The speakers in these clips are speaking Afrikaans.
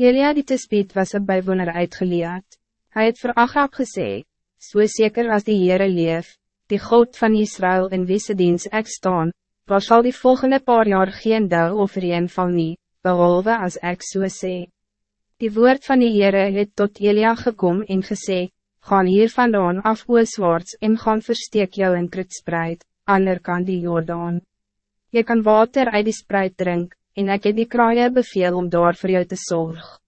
Elia die tespiet was een bijwoner uitgeleerd. Hij het vir Agab gesê, so zeker als die Heere leef, die God van Israël in wiese diens ek staan, waar sal die volgende paar jaar geen deel over een val nie, behalve als ek so sê. Die woord van die Heere het tot Elia gekom en gesê, gaan hier vandaan af ooswaarts en gaan versteek jou in kritspreid, ander kan die Jordaan. Je kan water uit die spreid drink, en ek het die kraaie beveel om daar voor jou te zorgen.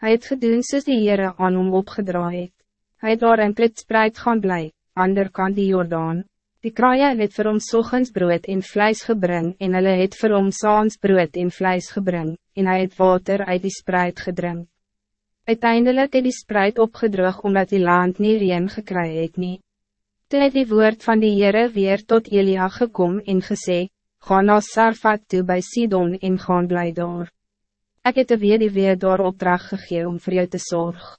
Hij het gedoen soos die Heere aan hom opgedraai het. Hy het daar in klitspreid gaan bly, ander kant die Jordaan. Die kraaie het vir hom sochens brood en vlijs gebring, en hulle het vir hom saans brood en vlijs gebring, en hij het water uit die spreid gedrink. Uiteindelijk het die spreid opgedroog omdat die land nie reen gekry het nie. Toe het die woord van die Heere weer tot Elia gekom en gesê, Ga na Sarfat toe by Sidon en gaan bly daar. Ik het weer die weer door opdracht gegeven om voor jou te zorgen.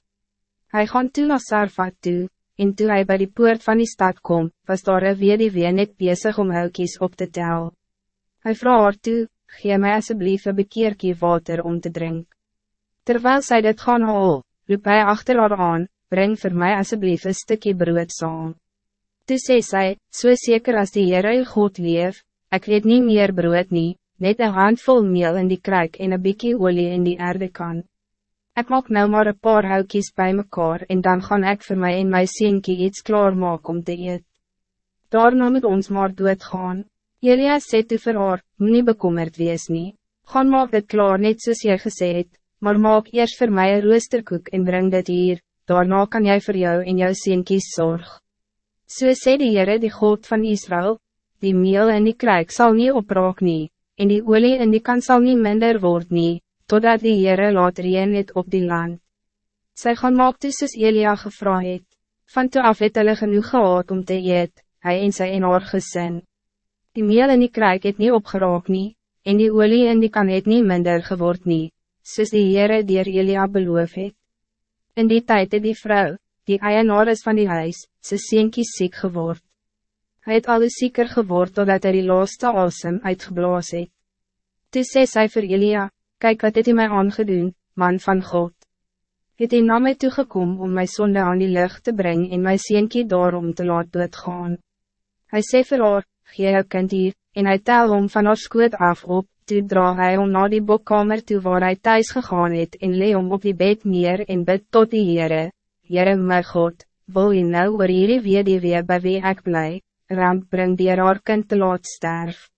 Hij gaan toe naar Sarfat toe, en toe hij bij die poort van die stad kom, was daar een weer die weer net bezig om huilkies op te tel. Hij vroeg haar toe, gee mij alsjeblieft een bekeerkie water om te drinken. Terwijl zij dit gaan haal, roep hij achter haar aan, breng voor mij alsjeblieft een stukje brood saam. Toe sê sy, so zeker als die Heere God leef, ik weet niet meer brood niet net een handvol meel in die kruik en een bikkie olie in die aarde kan. Ik maak nou maar een paar houtjes bij mekaar en dan gaan ik voor mij en my sienkie iets klaar maak om te eet. Daarna moet ons maar doodgaan. Elia sê toe vir haar, nie bekommerd wees nie. Gaan maak dit klaar net soos jy gesê het, maar maak eerst voor mij een roosterkoek en breng dit hier, daarna kan jij voor jou en jou sienkies zorg. So sê die Heere die God van Israël, die meel in die kruik zal niet opraak nie, en die olie in die kan sal nie minder word nie, totdat die Heere laat reen het op die land. Sy gaan maak toe soos Elia gevra het, van toe af het hulle genoeg gehad om te eet, hy en sy en haar gesin. Die meel in die kruik het nie opgeraak nie, en die olie in die kan het nie minder geword nie, soos die Heere dier Elia beloof het. In die tijd het die vrouw, die eienaar is van die huis, sy seentjie ziek geword. Hij het alles zieker geword totdat hij die laaste asem uitgeblaas het. Toe sê sy vir Elia, kyk wat het hy my aangedoen, man van God. Het hy na my toegekom om my sonde aan die lucht te brengen en my seentjie daarom te laat doodgaan. Hij sê vir haar, gee jou kind hier, en hy tel om van haar skoot af op, toe dra hy om na die bokkamer toe waar hy thuis gegaan het en lee om op die bed neer en bid tot die Heere, Heere my God, wil jy nou oor hierdie weduwee by wie ek blij, ramp bring die haar kind te laat sterf.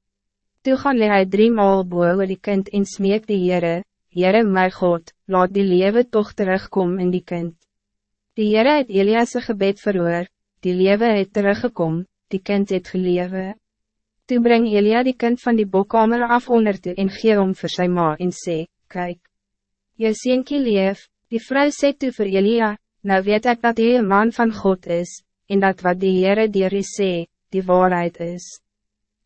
Toe gaan hy drie maal boe die kind en smeek die Heere, Heere my God, laat die lewe toch terugkom in die kind. Die Heere het Elias' gebed verhoor, die lewe het teruggekom, die kind het gelewe. Toe bring Elia die kind van die bokkamer af onder toe en gee om vir sy ma en sê, Kijk, je sienkie leef, die vrou sê toe vir Elia, nou weet ik dat hij een man van God is, en dat wat die Heere dier sê, die waarheid is.